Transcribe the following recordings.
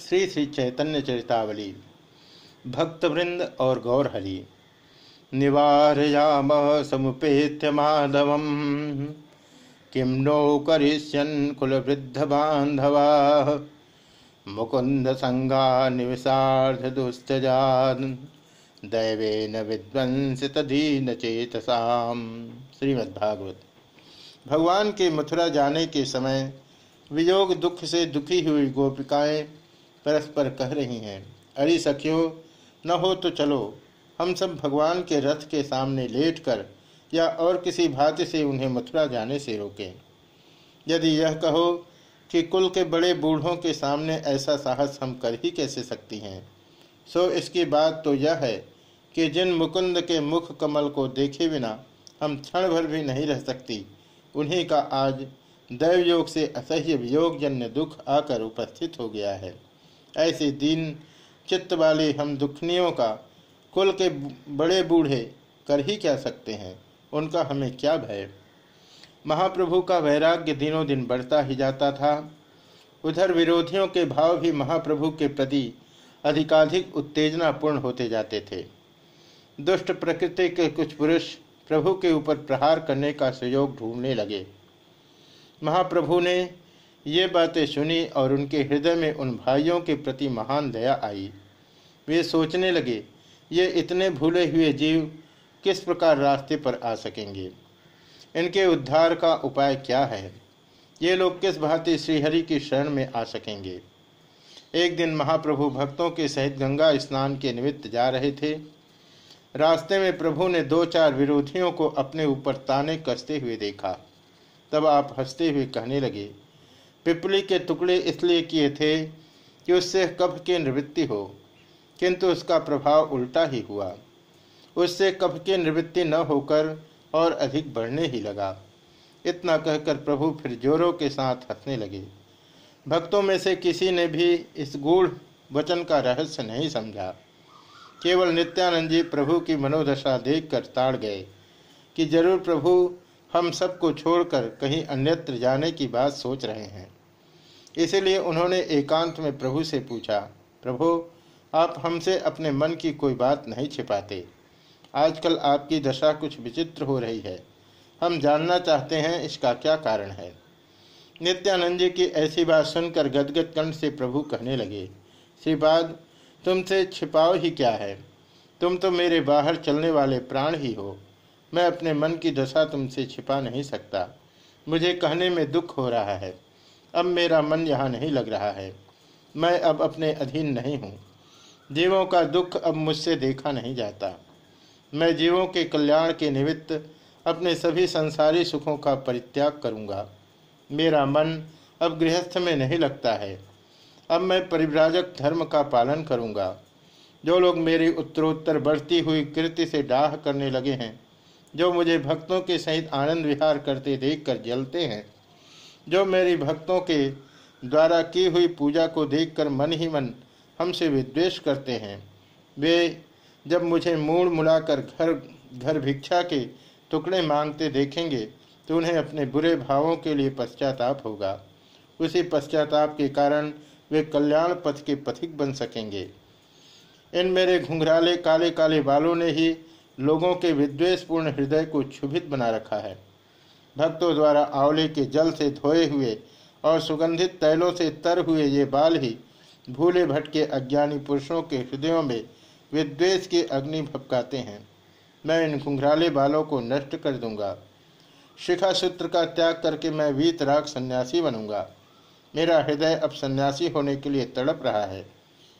श्री श्री चैतन्य चरितावली, भक्तवृंद और गौरहरि, निवारयाम समुपेत्य माधव किं नो करिष्यन् कुलवृद्ध बांधवा मुकुंद संगा निविशार्ध दुस्तजान दैवेन विध्वंसित दीन चेतसाम श्रीमद्भागवत। भगवान के मथुरा जाने के समय वियोग दुख से दुखी हुई गोपिकाएँ परस्पर कह रही हैं, अरे सखियो, न हो तो चलो। हम सब भगवान के रथ के सामने लेटकर या और किसी भांति से उन्हें मथुरा जाने से रोकें। यदि यह कहो कि कुल के बड़े बूढ़ों के सामने ऐसा साहस हम कर ही कैसे सकती हैं? सो इसकी बात तो यह है कि जिन मुकुंद के मुख कमल को देखे बिना हम क्षण भर भी नहीं रह सकती, उन्हीं का आज दैवयोग से असह्य वियोगजन्य दुख आकर उपस्थित हो गया है। ऐसे दीन चित्त वाले हम दुखनियों का कुल के बड़े बूढ़े कर ही क्या सकते हैं? उनका हमें क्या भय? महाप्रभु का वैराग्य दिनों दिन बढ़ता ही जाता था। उधर विरोधियों के भाव भी महाप्रभु के प्रति अधिकाधिक उत्तेजनापूर्ण होते जाते थे। दुष्ट प्रकृति के कुछ पुरुष प्रभु के ऊपर प्रहार करने का सहयोग ढूँढने लगे। महाप्रभु ने ये बातें सुनी और उनके हृदय में उन भाइयों के प्रति महान दया आई। वे सोचने लगे, ये इतने भूले हुए जीव किस प्रकार रास्ते पर आ सकेंगे? इनके उद्धार का उपाय क्या है? ये लोग किस भांति श्रीहरि की शरण में आ सकेंगे? एक दिन महाप्रभु भक्तों के सहित गंगा स्नान के निमित्त जा रहे थे। रास्ते में प्रभु ने दो चार विरोधियों को अपने ऊपर ताने कसते हुए देखा। तब आप हँसते हुए कहने लगे पिपली के टुकड़े इसलिए किए थे कि उससे कफ की निवृत्ति हो, किंतु उसका प्रभाव उल्टा ही हुआ। उससे कफ की निवृत्ति न होकर और अधिक बढ़ने ही लगा। इतना कहकर प्रभु फिर जोरों के साथ हंसने लगे। भक्तों में से किसी ने भी इस गूढ़ वचन का रहस्य नहीं समझा। केवल नित्यानंद जी प्रभु की मनोदशा देखकर ताड़ गए कि ज़रूर प्रभु, हम सबको छोड़कर कहीं अन्यत्र जाने की बात सोच रहे हैं। इसीलिए उन्होंने एकांत में प्रभु से पूछा, प्रभु, आप हमसे अपने मन की कोई बात नहीं छिपाते। आजकल आपकी दशा कुछ विचित्र हो रही है। हम जानना चाहते हैं इसका क्या कारण है? नित्यानंद जी की ऐसी बात सुनकर गदगद कंठ से प्रभु कहने लगे श्रीपाद तुमसे छिपाओ ही क्या है? तुम तो मेरे बाहर चलने वाले प्राण ही हो। मैं अपने मन की दशा तुमसे छिपा नहीं सकता। मुझे कहने में दुख हो रहा है। अब मेरा मन यहाँ नहीं लग रहा है। मैं अब अपने अधीन नहीं हूँ। जीवों का दुख अब मुझसे देखा नहीं जाता। मैं जीवों के कल्याण के निमित्त अपने सभी संसारी सुखों का परित्याग करूँगा। मेरा मन अब गृहस्थ में नहीं लगता है। अब मैं परिव्राजक धर्म का पालन करूँगा। जो लोग मेरी उत्तरोत्तर बढ़ती हुई कृति से डाह करने लगे हैं, जो मुझे भक्तों के सहित आनंद विहार करते देखकर जलते हैं जो मेरी भक्तों के द्वारा की हुई पूजा को देखकर मन ही मन हमसे विद्वेष करते हैं। वे जब मुझे मूड मुलाकर घर घर भिक्षा के टुकड़े मांगते देखेंगे तो उन्हें अपने बुरे भावों के लिए पश्चाताप होगा। उसी पश्चाताप के कारण वे कल्याण पथ के पथिक बन सकेंगे। इन मेरे घुंघराले काले काले बालों ने ही लोगों के विद्वेषपूर्ण हृदय को क्षुभित बना रखा है। भक्तों द्वारा आंवले के जल से धोए हुए और सुगंधित तैलों से तर हुए ये बाल ही भूले भटके अज्ञानी पुरुषों के हृदयों में विद्वेष की अग्नि भपकाते हैं। मैं इन घुंघराले बालों को नष्ट कर दूँगा। शिखा सूत्र का त्याग करके मैं वीतराग सन्यासी बनूँगा। मेरा हृदय अब सन्यासी होने के लिए तड़प रहा है।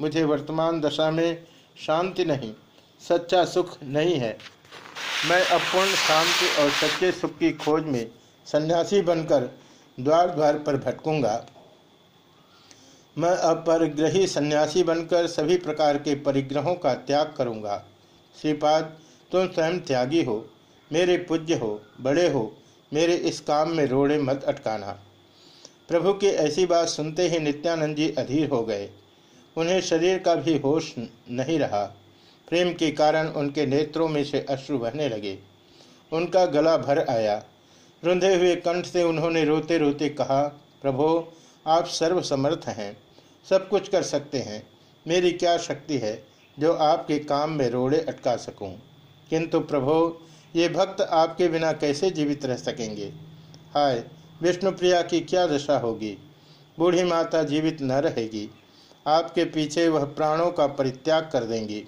मुझे वर्तमान दशा में शांति नहीं, सच्चा सुख नहीं है। मैं अपूर्ण शांति और सच्चे सुख की खोज में सन्यासी बनकर द्वार द्वार पर भटकूँगा। मैं अपरिग्रही परिग्रही सन्यासी बनकर सभी प्रकार के परिग्रहों का त्याग करूँगा। श्रीपाद, तुम स्वयं त्यागी हो, मेरे पूज्य हो, बड़े हो, मेरे इस काम में रोड़े मत अटकाना। प्रभु की ऐसी बात सुनते ही नित्यानंद जी अधीर हो गए। उन्हें शरीर का भी होश नहीं रहा। प्रेम के कारण उनके नेत्रों में से अश्रु बहने लगे। उनका गला भर आया। रुंधे हुए कंठ से उन्होंने रोते रोते कहा, प्रभो, आप सर्वसमर्थ हैं। सब कुछ कर सकते हैं। मेरी क्या शक्ति है जो आपके काम में रोड़े अटका सकूँ? किंतु प्रभो, ये भक्त आपके बिना कैसे जीवित रह सकेंगे? हाय, विष्णुप्रिया की क्या दशा होगी? बूढ़ी माता जीवित न रहेगी। आपके पीछे वह प्राणों का परित्याग कर देंगी।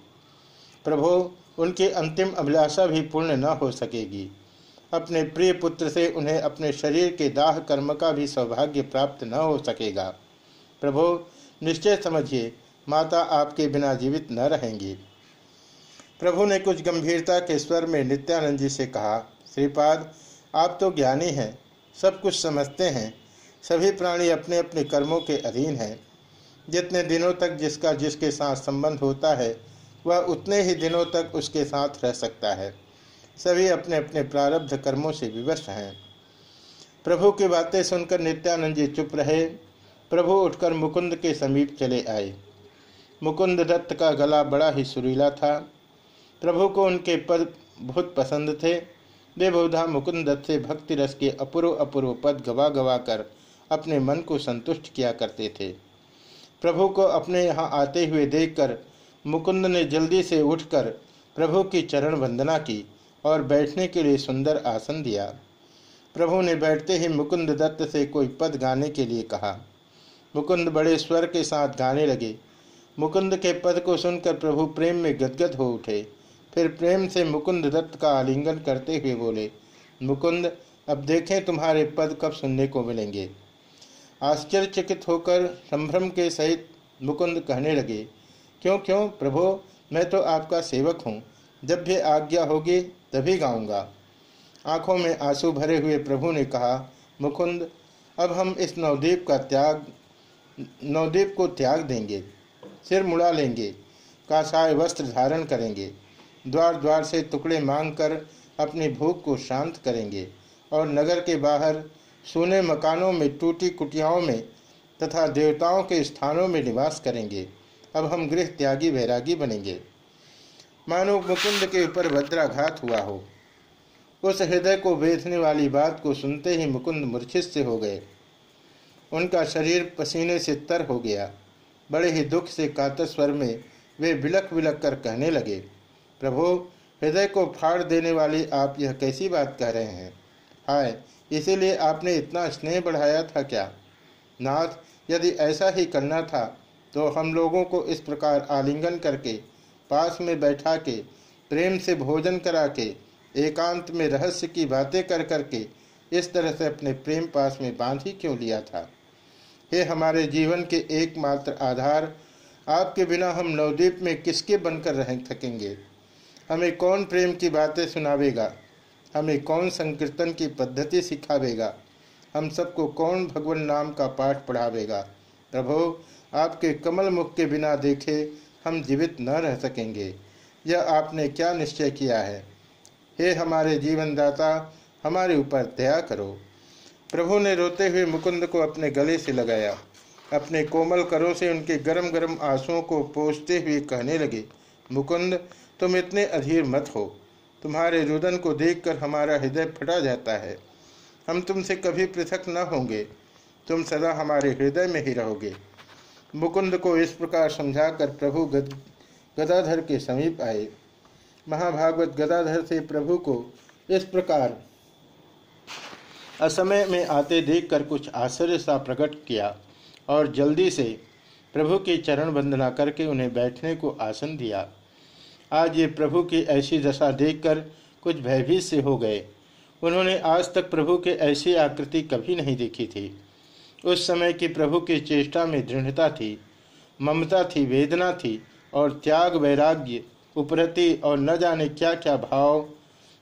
प्रभो, उनकी अंतिम अभिलाषा भी पूर्ण न हो सकेगी। अपने प्रिय पुत्र से उन्हें अपने शरीर के दाह कर्म का भी सौभाग्य प्राप्त न हो सकेगा। प्रभो, निश्चय समझिए, माता आपके बिना जीवित न रहेंगी। प्रभु ने कुछ गंभीरता के स्वर में नित्यानंद जी से कहा, श्रीपाद, आप तो ज्ञानी हैं, सब कुछ समझते हैं, सभी प्राणी अपने अपने कर्मों के अधीन हैं। जितने दिनों तक जिसका जिसके साथ संबंध होता है वह उतने ही दिनों तक उसके साथ रह सकता है। सभी अपने अपने प्रारब्ध कर्मों से विवश हैं। प्रभु की बातें सुनकर नित्यानंद जी चुप रहे। प्रभु उठकर मुकुंद के समीप चले आए। मुकुंद दत्त का गला बड़ा ही सुरीला था। प्रभु को उनके पद बहुत पसंद थे। वे बहुधा मुकुंद दत्त से भक्ति रस के अपूर्व अपूर्व पद गवा गवा कर अपने मन को संतुष्ट किया करते थे। प्रभु को अपने यहाँ आते हुए देखकर मुकुंद ने जल्दी से उठकर प्रभु की चरण वंदना की और बैठने के लिए सुंदर आसन दिया। प्रभु ने बैठते ही मुकुंद दत्त से कोई पद गाने के लिए कहा। मुकुंद बड़े स्वर के साथ गाने लगे। मुकुंद के पद को सुनकर प्रभु प्रेम में गदगद हो उठे। फिर प्रेम से मुकुंद दत्त का आलिंगन करते हुए बोले, मुकुंद, अब देखें तुम्हारे पद कब सुनने को मिलेंगे। आश्चर्यचकित होकर संभ्रम के सहित मुकुंद कहने लगे क्यों क्यों? प्रभो, मैं तो आपका सेवक हूँ। जब भी आज्ञा होगी, तभी गाऊँगा। आँखों में आँसू भरे हुए प्रभु ने कहा, मुकुंद, अब हम इस नवदीप का त्याग नवदीप को त्याग देंगे। सिर मुड़ा लेंगे, कासाय वस्त्र धारण करेंगे, द्वार द्वार से टुकड़े मांगकर अपनी भूख को शांत करेंगे और नगर के बाहर सोने मकानों में, टूटी कुटियाओं में तथा देवताओं के स्थानों में निवास करेंगे। अब हम गृह त्यागी वैरागी बनेंगे। मानो मुकुंद के ऊपर भद्राघात हुआ हो। उस हृदय को बेचने वाली बात को सुनते ही मुकुंद मूर्छित से हो गए। उनका शरीर पसीने से तर हो गया। बड़े ही दुख से कातर स्वर में वे बिलक बिलक कर कहने लगे, प्रभो, हृदय को फाड़ देने वाली आप यह कैसी बात कह रहे हैं? हाय, इसीलिए आपने इतना स्नेह बढ़ाया था क्या? नाथ, यदि ऐसा ही करना था तो हम लोगों को इस प्रकार आलिंगन करके, पास में बैठा के, प्रेम से भोजन करा के, एकांत में रहस्य की बातें कर करके, इस तरह से अपने प्रेम पास में बाँध ही क्यों लिया था? हे हमारे जीवन के एकमात्र आधार, आपके बिना हम नवद्वीप में किसके बनकर रह थकेंगे? हमें कौन प्रेम की बातें सुनावेगा? हमें कौन संकीर्तन की पद्धति सिखावेगा? हम सबको कौन भगवान नाम का पाठ पढ़ावेगा? प्रभो आपके कमल मुख के बिना देखे हम जीवित न रह सकेंगे। यह आपने क्या निश्चय किया है? हे हमारे जीवनदाता, हमारे ऊपर दया करो। प्रभु ने रोते हुए मुकुंद को अपने गले से लगाया। अपने कोमल करों से उनके गरम गरम आंसुओं को पोषते हुए कहने लगे, मुकुंद, तुम इतने अधीर मत हो। तुम्हारे रुदन को देखकर हमारा हृदय फटा जाता है। हम तुमसे कभी पृथक न होंगे। तुम सदा हमारे हृदय में ही रहोगे। मुकुंद को इस प्रकार समझाकर प्रभु गद, गदाधर के समीप आए। महाभागवत गदाधर से प्रभु को इस प्रकार असमय में आते देखकर कुछ आश्चर्य सा प्रकट किया और जल्दी से प्रभु की चरण वंदना करके उन्हें बैठने को आसन दिया। आज ये प्रभु की ऐसी दशा देखकर कुछ भयभीत से हो गए। उन्होंने आज तक प्रभु के ऐसी आकृति कभी नहीं देखी थी। उस समय की प्रभु की चेष्टा में दृढ़ता थी, ममता थी, वेदना थी और त्याग, वैराग्य, उपरति और न जाने क्या क्या भाव,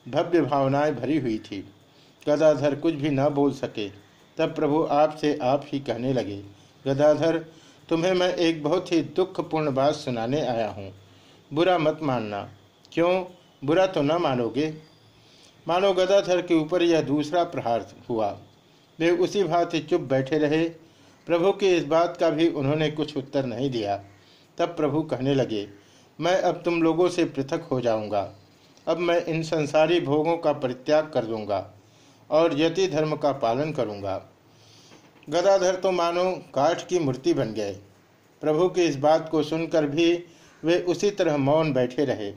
भव्य भावनाएँ भरी हुई थी। गदाधर कुछ भी न बोल सके, तब प्रभु आपसे आप ही कहने लगे, गदाधर, तुम्हें मैं एक बहुत ही दुखपूर्ण बात सुनाने आया हूँ। बुरा मत मानना। क्यों? बुरा तो न मानोगे? मानो गदाधर के ऊपर यह दूसरा प्रहार हुआ। वे उसी भांति चुप बैठे रहे। प्रभु की इस बात का भी उन्होंने कुछ उत्तर नहीं दिया। तब प्रभु कहने लगे, मैं अब तुम लोगों से पृथक हो जाऊँगा। अब मैं इन संसारी भोगों का परित्याग कर दूँगा और यति धर्म का पालन करूँगा। गदाधर तो मानो काठ की मूर्ति बन गए। प्रभु की इस बात को सुनकर भी वे उसी तरह मौन बैठे रहे।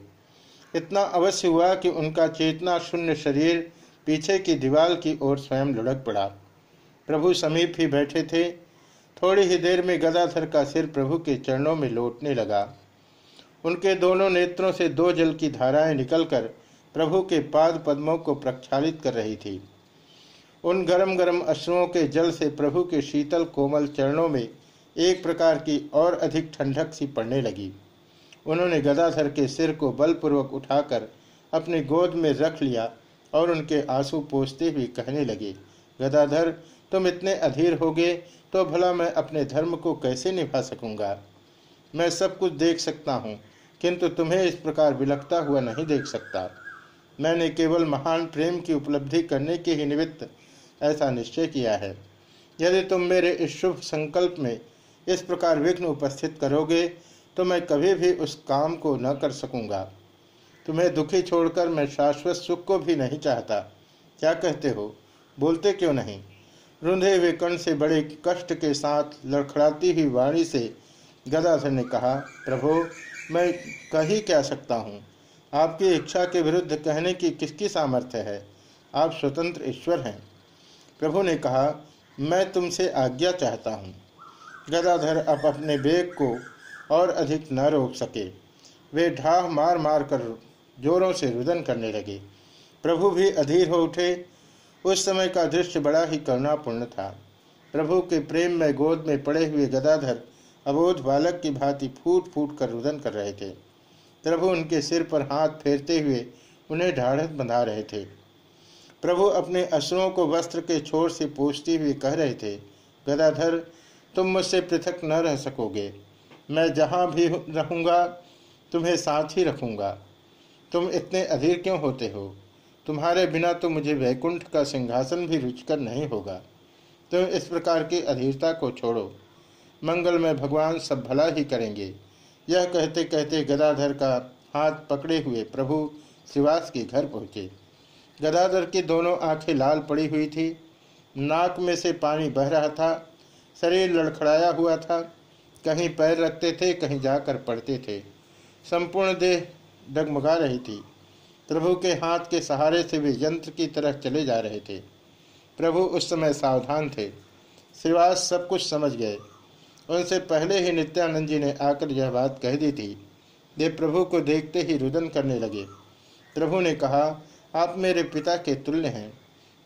इतना अवश्य हुआ कि उनका चेतना शून्य शरीर पीछे की दीवार की ओर स्वयं लुढ़क पड़ा। प्रभु समीप ही बैठे थे। थोड़ी ही देर में गदाधर का सिर प्रभु के चरणों में लौटने लगा। उनके दोनों नेत्रों से दो जल की धाराएँ निकलकर प्रभु के पाद पद्मों को प्रक्षालित कर रही थी। उन गरम गरम अश्रुओं के जल से प्रभु के शीतल कोमल चरणों में एक प्रकार की और अधिक ठंडक सी पड़ने लगी। उन्होंने गदाधर के सिर को बलपूर्वक उठाकर अपनी गोद में रख लिया और उनके आँसू पोसते हुए कहने लगे, गदाधर तुम इतने अधीर होगे तो भला मैं अपने धर्म को कैसे निभा सकूँगा? मैं सब कुछ देख सकता हूँ, किंतु तुम्हें इस प्रकार विलखता हुआ नहीं देख सकता। मैंने केवल महान प्रेम की उपलब्धि करने के ही निमित्त ऐसा निश्चय किया है। यदि तुम मेरे इस शुभ संकल्प में इस प्रकार विघ्न उपस्थित करोगे तो मैं कभी भी उस काम को न कर सकूँगा। तुम्हें दुखी छोड़कर मैं शाश्वत सुख को भी नहीं चाहता। क्या कहते हो? बोलते क्यों नहीं? रुंधे हुए कण से बड़े कष्ट के साथ लड़खड़ाती हुई वाणी से गदाधर ने कहा, प्रभु, मैं कही कह सकता हूँ? आपकी इच्छा के विरुद्ध कहने की किसकी सामर्थ्य है? आप स्वतंत्र ईश्वर हैं। प्रभु ने कहा, मैं तुमसे आज्ञा चाहता हूँ। गदाधर अब अपने बेग को और अधिक न रोक सके। वे ढाह मार मार कर जोरों से रुदन करने लगे। प्रभु भी अधीर हो उठे उस समय का दृश्य बड़ा ही करुणापूर्ण था। प्रभु के प्रेम में गोद में पड़े हुए गदाधर, अबोध बालक की भांति फूट फूट कर रुदन कर रहे थे। प्रभु उनके सिर पर हाथ फेरते हुए उन्हें ढाढ़स बंधा रहे थे। प्रभु अपने अश्रुओं को वस्त्र के छोर से पूछते हुए कह रहे थे, गदाधर, तुम मुझसे पृथक न रह सकोगे। मैं जहाँ भी रहूँगा, तुम्हें साथ ही रखूँगा। तुम इतने अधीर क्यों होते हो? तुम्हारे बिना तो मुझे वैकुंठ का सिंहासन भी रुचकर नहीं होगा। तुम इस प्रकार की अधीरता को छोड़ो। मंगल में भगवान सब भला ही करेंगे। यह कहते कहते गदाधर का हाथ पकड़े हुए प्रभु श्रीवास के घर पहुँचे। गदाधर की दोनों आँखें लाल पड़ी हुई थी। नाक में से पानी बह रहा था। शरीर लड़खड़ाया हुआ था। कहीं पैर रखते थे, कहीं जाकर पड़ते थे। संपूर्ण देह डगमगा रही थी। प्रभु के हाथ के सहारे से वे यंत्र की तरह चले जा रहे थे। प्रभु उस समय सावधान थे। श्रीवास सब कुछ समझ गए। उनसे पहले ही नित्यानंद जी ने आकर यह बात कह दी थी। वे प्रभु को देखते ही रुदन करने लगे। प्रभु ने कहा, आप मेरे पिता के तुल्य हैं।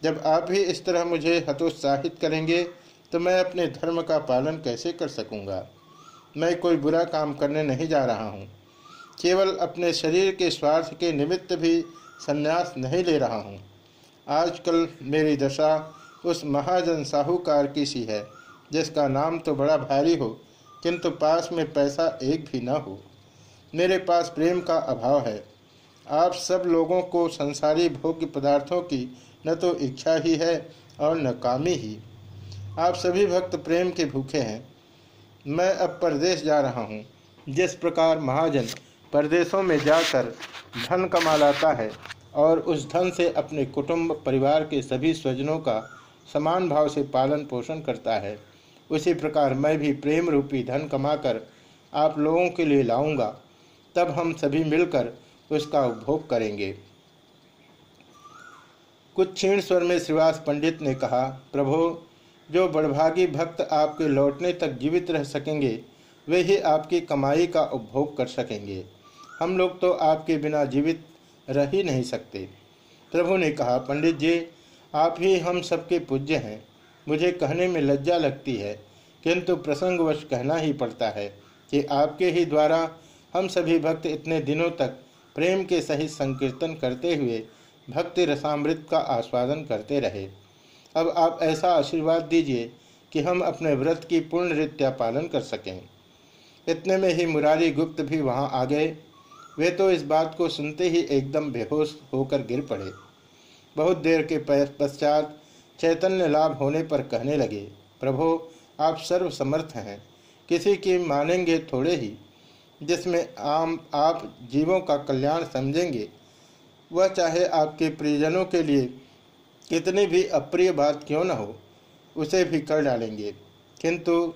जब आप भी इस तरह मुझे हतोत्साहित करेंगे तो मैं अपने धर्म का पालन कैसे कर सकूँगा? मैं कोई बुरा काम करने नहीं जा रहा हूँ। केवल अपने शरीर के स्वार्थ के निमित्त भी संन्यास नहीं ले रहा हूँ। आजकल मेरी दशा उस महाजन साहूकार की सी है, जिसका नाम तो बड़ा भारी हो, किंतु पास में पैसा एक भी न हो। मेरे पास प्रेम का अभाव है। आप सब लोगों को संसारी भोग्य पदार्थों की न तो इच्छा ही है और न कामी ही। आप सभी भक्त प्रेम के भूखे हैं। मैं अब परदेश जा रहा हूँ, जिस प्रकार महाजन परदेशों में जाकर धन कमा लाता है और उस धन से अपने कुटुंब, परिवार के सभी स्वजनों का समान भाव से पालन पोषण करता है। उसी प्रकार मैं भी प्रेम रूपी धन कमाकर आप लोगों के लिए लाऊँगा, तब हम सभी मिलकर उसका उपभोग करेंगे। कुछ क्षीण स्वर में श्रीवास पंडित ने कहा, प्रभो, जो बड़भागी भक्त आपके लौटने तक जीवित रह सकेंगे, वे ही आपकी कमाई का उपभोग कर सकेंगे। हम लोग तो आपके बिना जीवित रह ही नहीं सकते। प्रभु ने कहा, पंडित जी, आप ही हम सबके पूज्य हैं। मुझे कहने में लज्जा लगती है, किंतु प्रसंगवश कहना ही पड़ता है कि आपके ही द्वारा हम सभी भक्त इतने दिनों तक प्रेम के सहित संकीर्तन करते हुए भक्ति रसामृत का आस्वादन करते रहे। अब आप ऐसा आशीर्वाद दीजिए कि हम अपने व्रत की पूर्ण रीत्या पालन कर सकें। इतने में ही मुरारी गुप्त भी वहाँ आ गए। वे तो इस बात को सुनते ही एकदम बेहोश होकर गिर पड़े। बहुत देर के पश्चात चैतन्य लाभ होने पर कहने लगे, प्रभो, आप सर्व समर्थ हैं। किसी की मानेंगे थोड़े ही। जिसमें आम, आप जीवों का कल्याण समझेंगे, वह चाहे आपके प्रियजनों के लिए कितनी भी अप्रिय बात क्यों न हो, उसे भी कर डालेंगे। किंतु,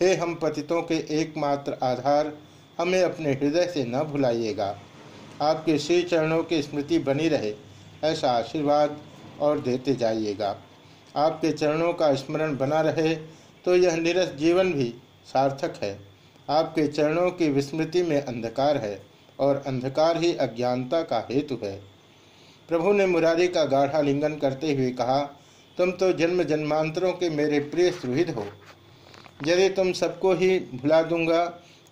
हे हम पतितों के एकमात्र आधार हमें अपने हृदय से न भुलाइएगा। आपके श्री चरणों की स्मृति बनी रहे, ऐसा आशीर्वाद और देते जाइएगा। आपके चरणों का स्मरण बना रहे तो यह निरस जीवन भी सार्थक है। आपके चरणों की विस्मृति में अंधकार है, और अंधकार ही अज्ञानता का हेतु है। प्रभु ने मुरारी का गाढ़ा लिंगन करते हुए कहा, तुम तो जन्म जन्मांतरों के मेरे प्रिय सुहृद हो। यदि तुम सबको ही भुला दूँगा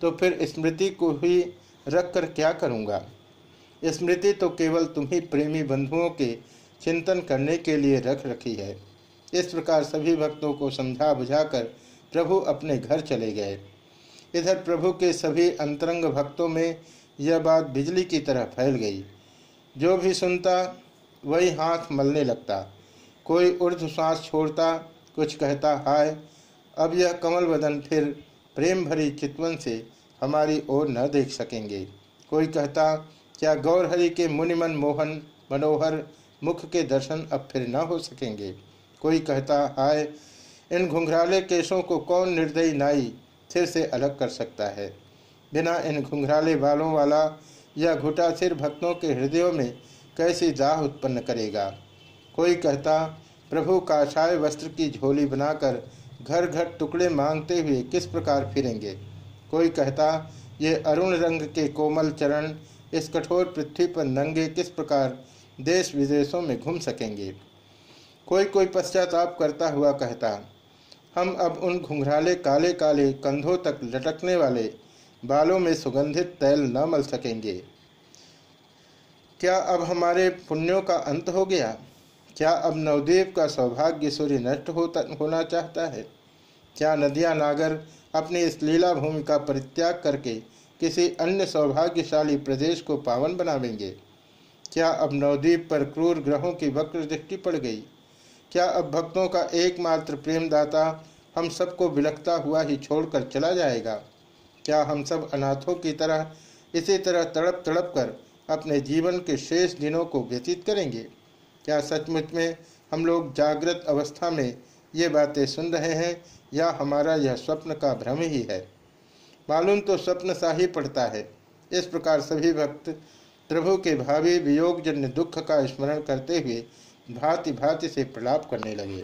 तो फिर स्मृति को ही रख कर क्या करूँगा? स्मृति तो केवल तुम्ही प्रेमी बंधुओं के चिंतन करने के लिए रख रखी है। इस प्रकार सभी भक्तों को समझा बुझाकर प्रभु अपने घर चले गए। इधर प्रभु के सभी अंतरंग भक्तों में यह बात बिजली की तरह फैल गई। जो भी सुनता, वही हाथ मलने लगता। कोई उर्ध सांस छोड़ता, कुछ कहता, हाय, अब यह कमल वदन फिर प्रेम भरी चितवन से हमारी ओर न देख सकेंगे। कोई कहता, क्या गौरहरि के मुनिमन मोहन मनोहर मुख के दर्शन अब फिर न हो सकेंगे? कोई कहता, हाय, इन घुंघराले केशों को कौन निर्दयी नाई सिर से अलग कर सकता है? बिना इन घुंघराले बालों वाला यह घुटा सिर भक्तों के हृदयों में कैसी दाह उत्पन्न करेगा? कोई कहता, प्रभु काशाय वस्त्र की झोली बनाकर घर घर टुकड़े मांगते हुए किस प्रकार फिरेंगे? कोई कहता, ये अरुण रंग के कोमल चरण, इस कठोर पृथ्वी पर नंगे किस प्रकार देश विदेशों में घूम सकेंगे? कोई कोई पश्चाताप करता हुआ कहता, हम अब उन घुंघराले काले काले कंधों तक लटकने वाले बालों में सुगंधित तैल न मल सकेंगे। क्या अब हमारे पुण्यों का अंत हो गया? क्या अब नवदेव का सौभाग्य सूर्य नष्ट होता, होना चाहता है? क्या नदिया नागर अपनी इस लीला भूमि का परित्याग करके किसी अन्य सौभाग्यशाली प्रदेश को पावन बनावेंगे? क्या अब नवद्वीप पर क्रूर ग्रहों की वक्र दृष्टि पड़ गई? क्या अब भक्तों का एकमात्र प्रेमदाता हम सबको बिलखता हुआ ही छोड़कर चला जाएगा? क्या हम सब अनाथों की तरह इसी तरह तड़प तड़प कर अपने जीवन के शेष दिनों को व्यतीत करेंगे? क्या सचमुच में हम लोग जागृत अवस्था में ये बातें सुन रहे हैं या हमारा यह स्वप्न का भ्रम ही है। मालूम तो स्वप्न सा ही पड़ता है। इस प्रकार सभी भक्त प्रभु के भावी वियोगजन्य दुख का स्मरण करते हुए भांति भांति से प्रलाप करने लगे।